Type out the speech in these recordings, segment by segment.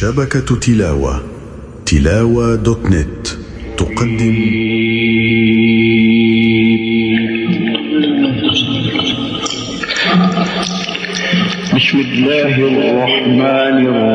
شبكة تلاوة تلاوة دوت نت تقدم. بسم الله الرحمن الرحيم.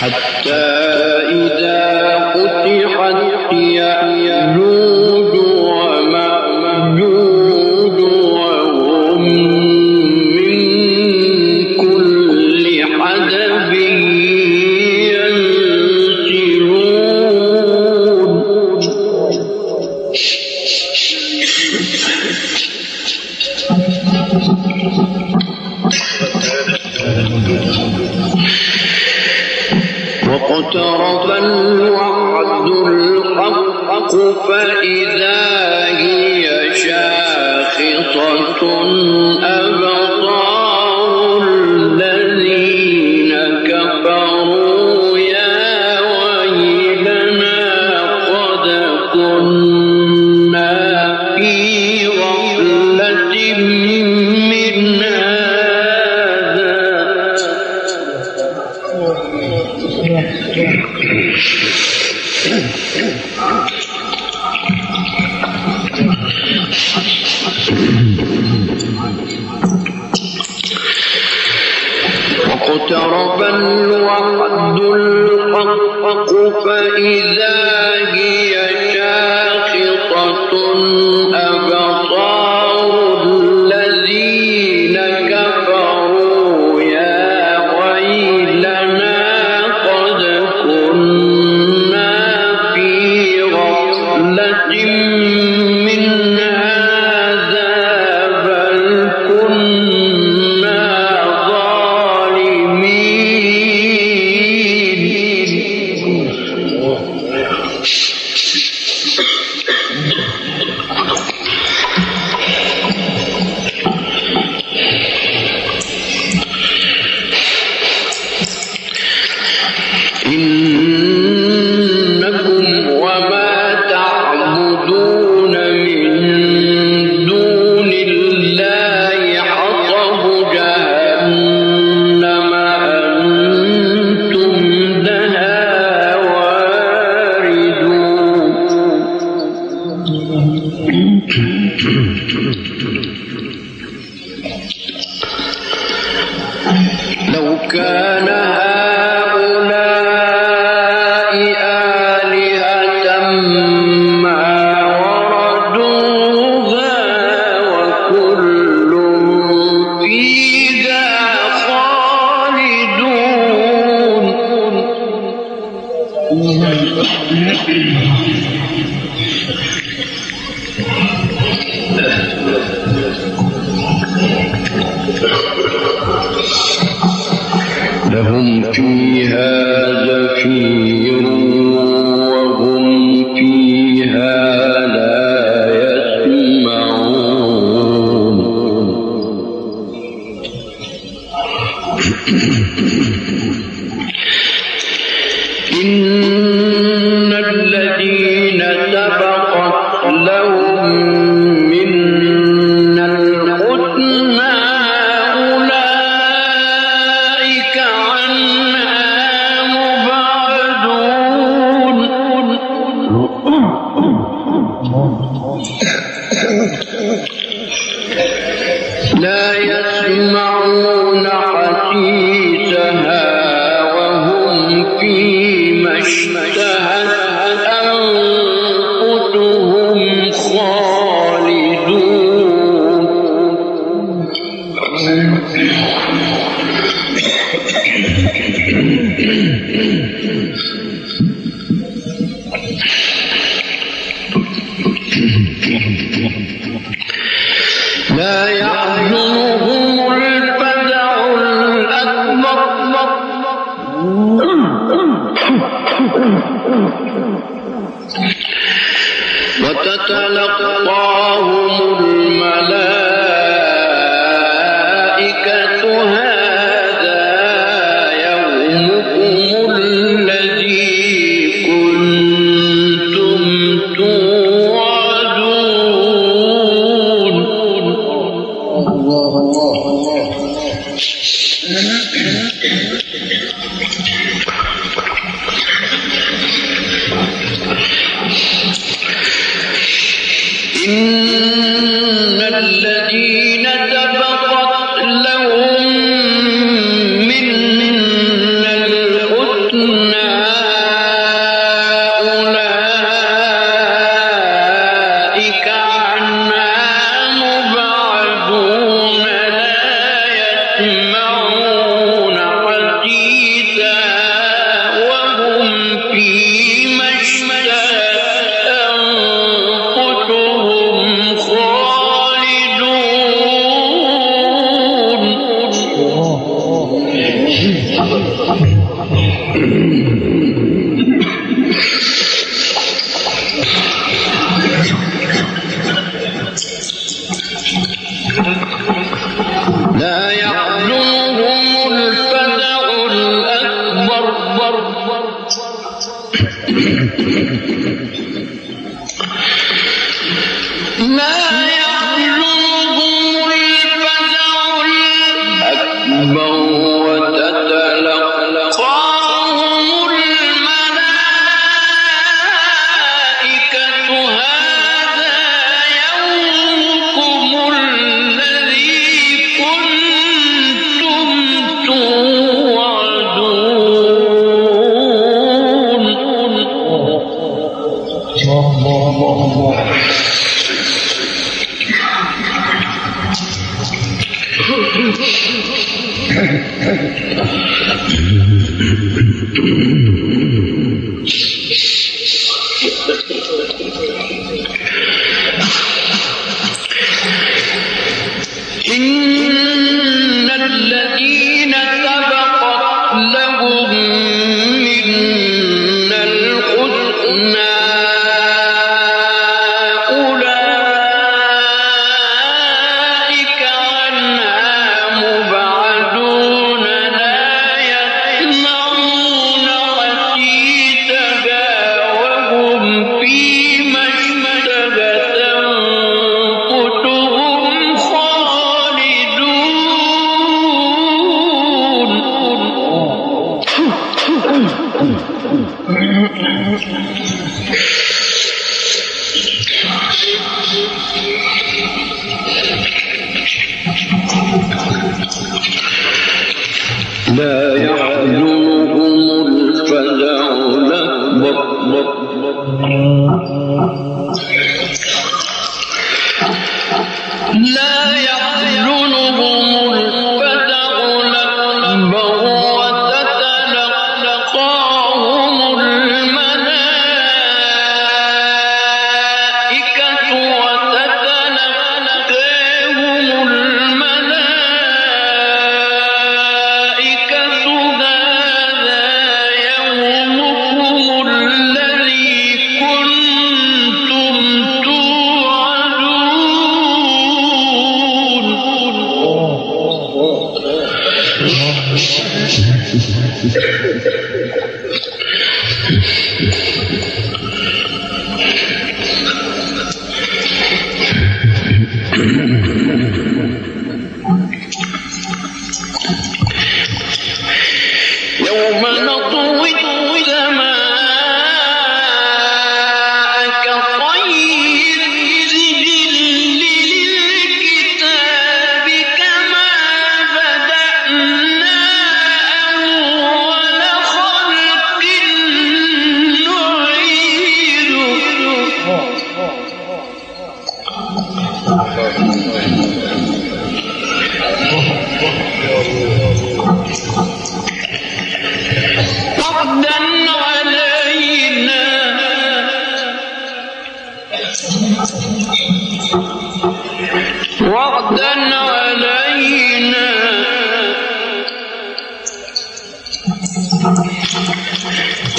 حتى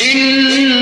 إنا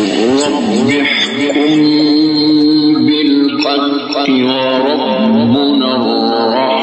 رب احكم وربنا الرحيم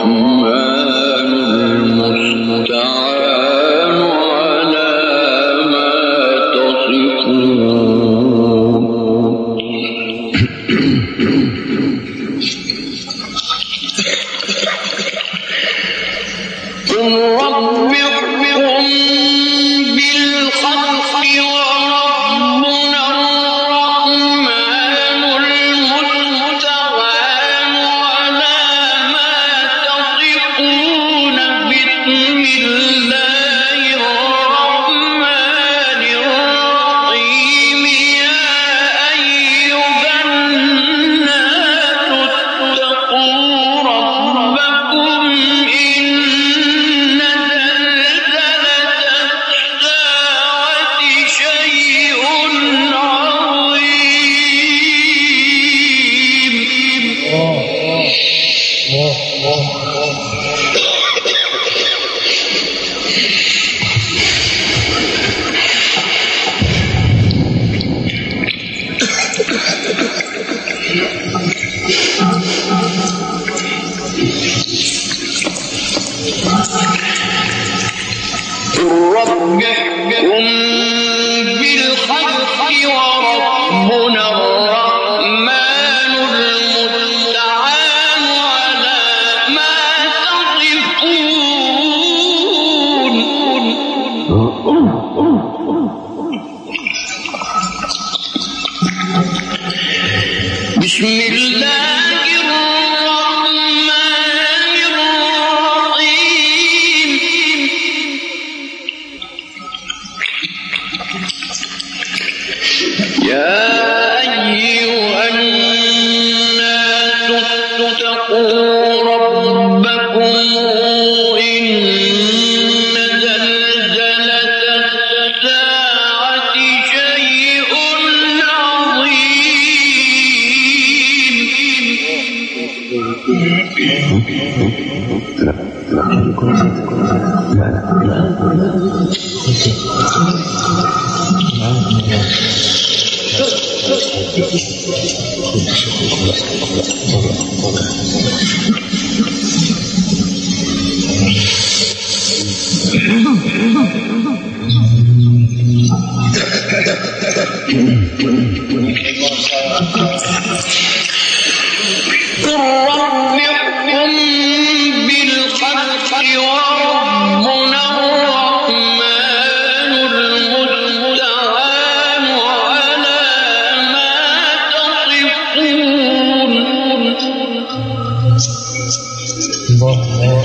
محمد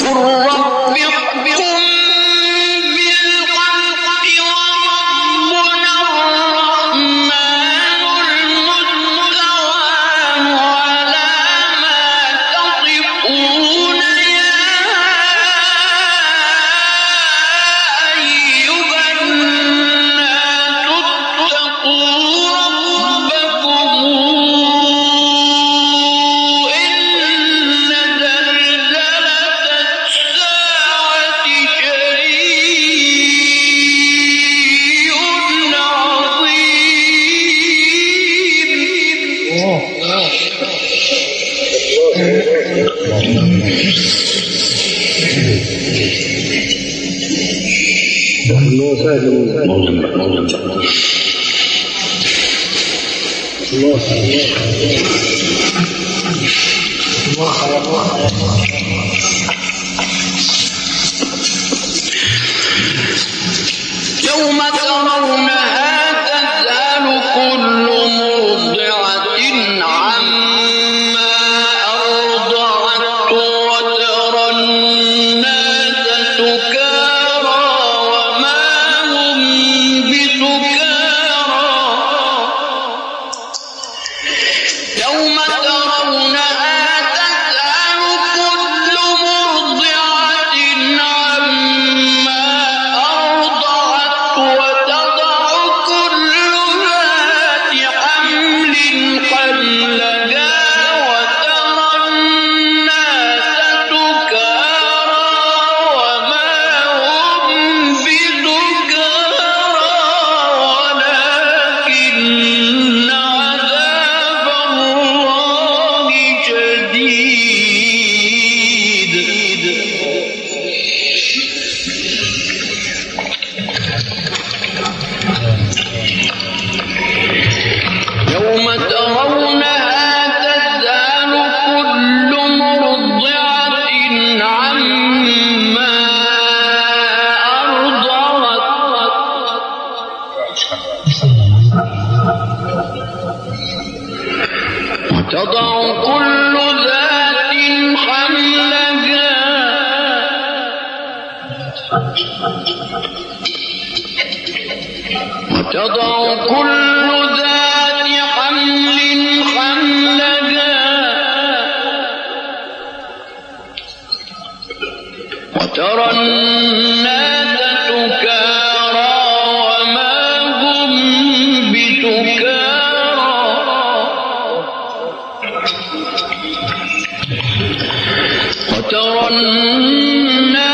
قل النار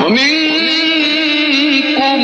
ومنكم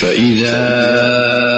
فإذا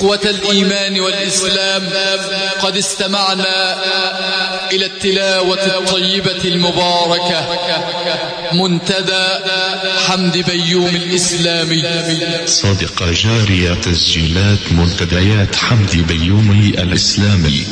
إخوة الإيمان والإسلام، قد استمعنا إلى التلاوة الطيبة المباركة، منتدى حمد بيوم الإسلامي صادقة جارية تسجيلات منتديات حمد بيومي الإسلامي